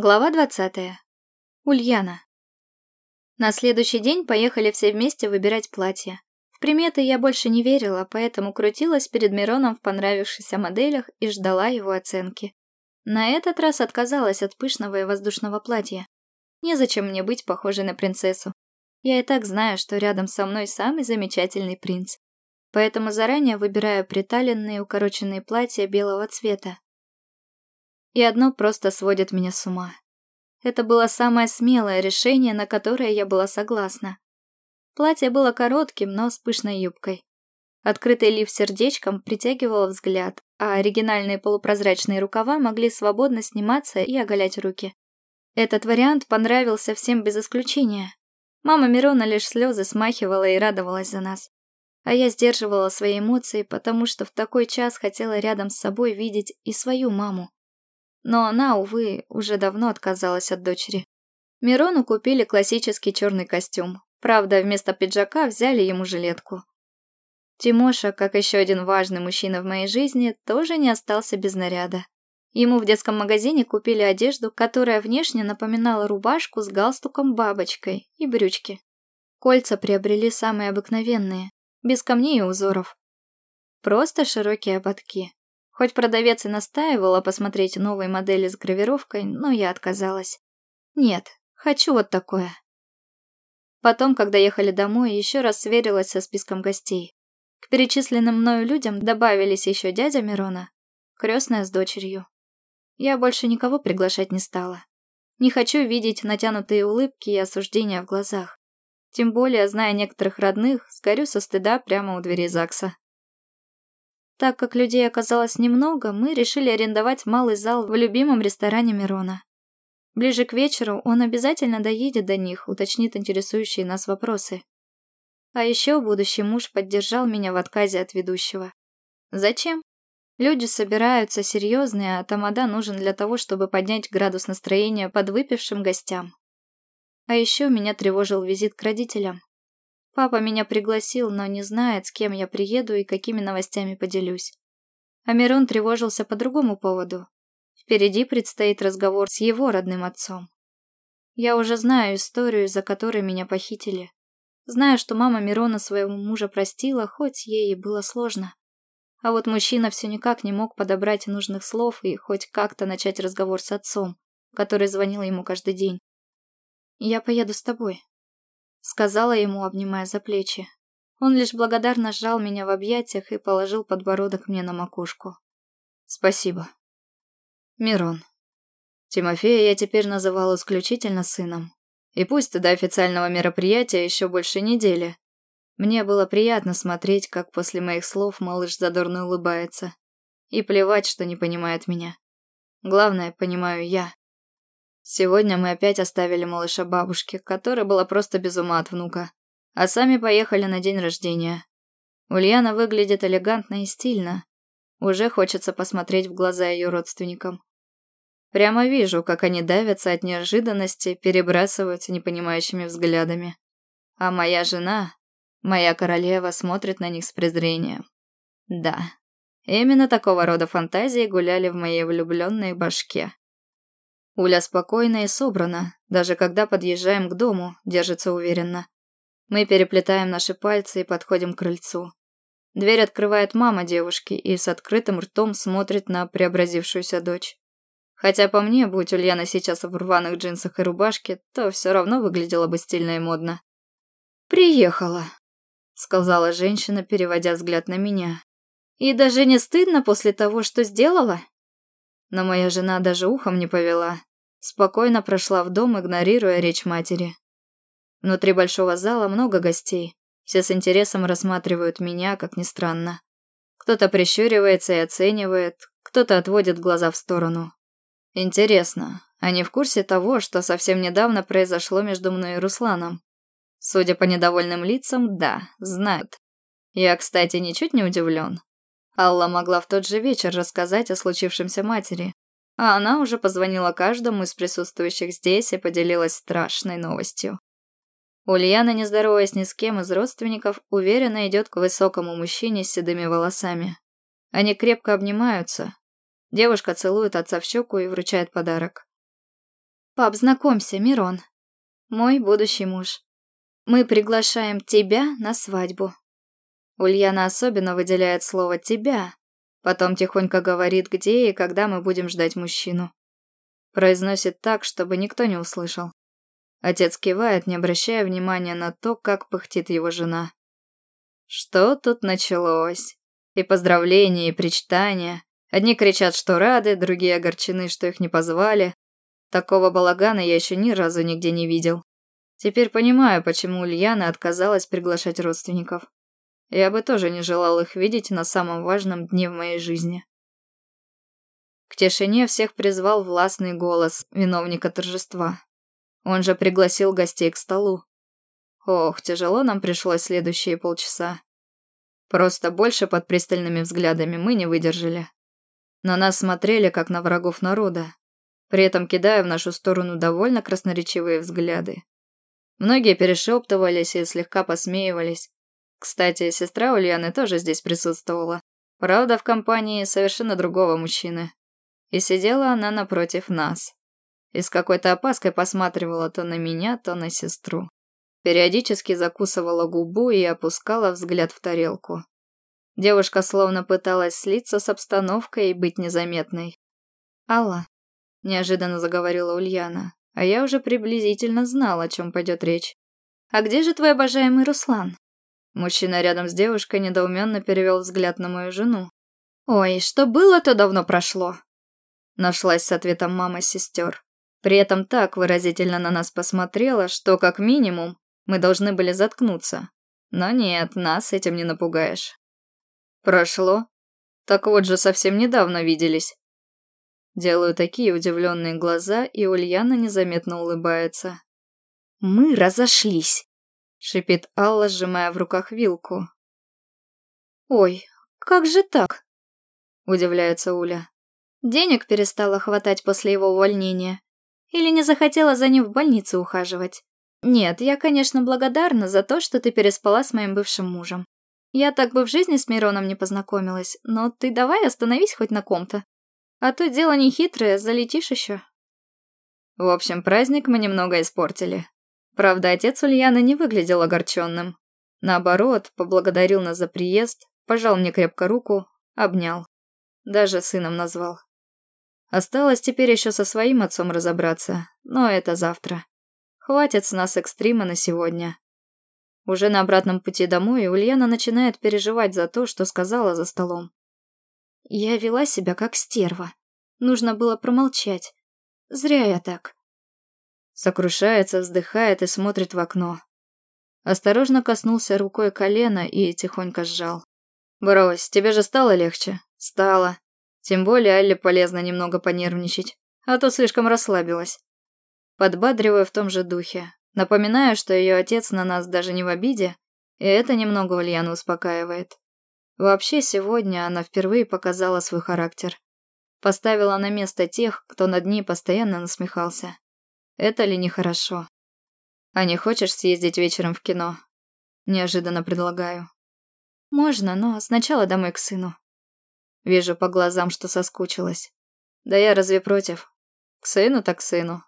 Глава 20. Ульяна. На следующий день поехали все вместе выбирать платье. В приметы я больше не верила, поэтому крутилась перед Мироном в понравившихся моделях и ждала его оценки. На этот раз отказалась от пышного и воздушного платья. Незачем мне быть похожей на принцессу. Я и так знаю, что рядом со мной самый замечательный принц. Поэтому заранее выбираю приталенные укороченные платья белого цвета, и одно просто сводит меня с ума. Это было самое смелое решение, на которое я была согласна. Платье было коротким, но с пышной юбкой. Открытый лиф сердечком притягивал взгляд, а оригинальные полупрозрачные рукава могли свободно сниматься и оголять руки. Этот вариант понравился всем без исключения. Мама Мирона лишь слезы смахивала и радовалась за нас. А я сдерживала свои эмоции, потому что в такой час хотела рядом с собой видеть и свою маму. Но она, увы, уже давно отказалась от дочери. Мирону купили классический черный костюм. Правда, вместо пиджака взяли ему жилетку. Тимоша, как еще один важный мужчина в моей жизни, тоже не остался без наряда. Ему в детском магазине купили одежду, которая внешне напоминала рубашку с галстуком-бабочкой и брючки. Кольца приобрели самые обыкновенные, без камней и узоров. Просто широкие ободки. Хоть продавец и настаивала посмотреть новые модели с гравировкой, но я отказалась. Нет, хочу вот такое. Потом, когда ехали домой, еще раз сверилась со списком гостей. К перечисленным мною людям добавились еще дядя Мирона, крестная с дочерью. Я больше никого приглашать не стала. Не хочу видеть натянутые улыбки и осуждения в глазах. Тем более, зная некоторых родных, сгорю со стыда прямо у двери ЗАГСа. Так как людей оказалось немного, мы решили арендовать малый зал в любимом ресторане Мирона. Ближе к вечеру он обязательно доедет до них, уточнит интересующие нас вопросы. А еще будущий муж поддержал меня в отказе от ведущего. Зачем? Люди собираются серьезные, а тамада нужен для того, чтобы поднять градус настроения подвыпившим гостям. А еще меня тревожил визит к родителям. Папа меня пригласил, но не знает, с кем я приеду и какими новостями поделюсь. А Мирон тревожился по другому поводу. Впереди предстоит разговор с его родным отцом. Я уже знаю историю, за которой меня похитили. Знаю, что мама Мирона своего мужа простила, хоть ей и было сложно. А вот мужчина все никак не мог подобрать нужных слов и хоть как-то начать разговор с отцом, который звонил ему каждый день. «Я поеду с тобой», Сказала ему, обнимая за плечи. Он лишь благодарно сжал меня в объятиях и положил подбородок мне на макушку. Спасибо. Мирон. Тимофея я теперь называл исключительно сыном. И пусть до официального мероприятия еще больше недели. Мне было приятно смотреть, как после моих слов малыш задорно улыбается. И плевать, что не понимает меня. Главное, понимаю я. Сегодня мы опять оставили малыша бабушке, которая была просто без ума от внука, а сами поехали на день рождения. Ульяна выглядит элегантно и стильно. Уже хочется посмотреть в глаза ее родственникам. Прямо вижу, как они давятся от неожиданности, перебрасываются непонимающими взглядами. А моя жена, моя королева, смотрит на них с презрением. Да, именно такого рода фантазии гуляли в моей влюбленной башке. Уля спокойна и собрана, даже когда подъезжаем к дому, держится уверенно. Мы переплетаем наши пальцы и подходим к крыльцу. Дверь открывает мама девушки и с открытым ртом смотрит на преобразившуюся дочь. Хотя по мне, будь Ульяна сейчас в рваных джинсах и рубашке, то все равно выглядела бы стильно и модно. «Приехала», — сказала женщина, переводя взгляд на меня. «И даже не стыдно после того, что сделала?» Но моя жена даже ухом не повела, Спокойно прошла в дом, игнорируя речь матери. Внутри большого зала много гостей. Все с интересом рассматривают меня, как ни странно. Кто-то прищуривается и оценивает, кто-то отводит глаза в сторону. Интересно, они в курсе того, что совсем недавно произошло между мной и Русланом? Судя по недовольным лицам, да, знают. Я, кстати, ничуть не удивлен. Алла могла в тот же вечер рассказать о случившемся матери, а она уже позвонила каждому из присутствующих здесь и поделилась страшной новостью. Ульяна, не здороваясь ни с кем из родственников, уверенно идет к высокому мужчине с седыми волосами. Они крепко обнимаются. Девушка целует отца в щеку и вручает подарок. Пап, знакомься, Мирон. Мой будущий муж. Мы приглашаем тебя на свадьбу. Ульяна особенно выделяет слово «тебя», потом тихонько говорит, где и когда мы будем ждать мужчину. Произносит так, чтобы никто не услышал. Отец кивает, не обращая внимания на то, как пыхтит его жена. Что тут началось? И поздравления, и причитания. Одни кричат, что рады, другие огорчены, что их не позвали. Такого балагана я еще ни разу нигде не видел. Теперь понимаю, почему Ульяна отказалась приглашать родственников. Я бы тоже не желал их видеть на самом важном дне в моей жизни. К тишине всех призвал властный голос виновника торжества. Он же пригласил гостей к столу. Ох, тяжело нам пришлось следующие полчаса. Просто больше под пристальными взглядами мы не выдержали. На нас смотрели, как на врагов народа, при этом кидая в нашу сторону довольно красноречивые взгляды. Многие перешептывались и слегка посмеивались. Кстати, сестра Ульяны тоже здесь присутствовала. Правда, в компании совершенно другого мужчины. И сидела она напротив нас. И с какой-то опаской посматривала то на меня, то на сестру. Периодически закусывала губу и опускала взгляд в тарелку. Девушка словно пыталась слиться с обстановкой и быть незаметной. «Алла», – неожиданно заговорила Ульяна, а я уже приблизительно знала, о чем пойдет речь. «А где же твой обожаемый Руслан?» Мужчина рядом с девушкой недоуменно перевел взгляд на мою жену. «Ой, что было, то давно прошло!» Нашлась с ответом мама сестер. При этом так выразительно на нас посмотрела, что, как минимум, мы должны были заткнуться. Но нет, нас этим не напугаешь. Прошло. Так вот же совсем недавно виделись. Делаю такие удивленные глаза, и Ульяна незаметно улыбается. «Мы разошлись», — шипит Алла, сжимая в руках вилку. «Ой, как же так?» — удивляется Уля. «Денег перестала хватать после его увольнения. Или не захотела за ним в больнице ухаживать. Нет, я, конечно, благодарна за то, что ты переспала с моим бывшим мужем. Я так бы в жизни с Мироном не познакомилась, но ты давай остановись хоть на ком-то. А то дело не хитрое, залетишь еще. В общем, праздник мы немного испортили. Правда, отец Ульяны не выглядел огорченным. Наоборот, поблагодарил нас за приезд, пожал мне крепко руку, обнял. Даже сыном назвал. Осталось теперь еще со своим отцом разобраться, но это завтра. Хватит с нас экстрима на сегодня. Уже на обратном пути домой Ульяна начинает переживать за то, что сказала за столом. Я вела себя как стерва. Нужно было промолчать. Зря я так. Сокрушается, вздыхает и смотрит в окно. Осторожно коснулся рукой колена и тихонько сжал. «Брось, тебе же стало легче?» «Стало. Тем более Алле полезно немного понервничать, а то слишком расслабилась. Подбадриваю в том же духе. Напоминаю, что ее отец на нас даже не в обиде, и это немного Ульяну успокаивает. Вообще, сегодня она впервые показала свой характер. Поставила на место тех, кто над ней постоянно насмехался. Это ли нехорошо? А не хочешь съездить вечером в кино? Неожиданно предлагаю. Можно, но сначала домой к сыну. Вижу по глазам, что соскучилась. Да я разве против? К сыну так к сыну.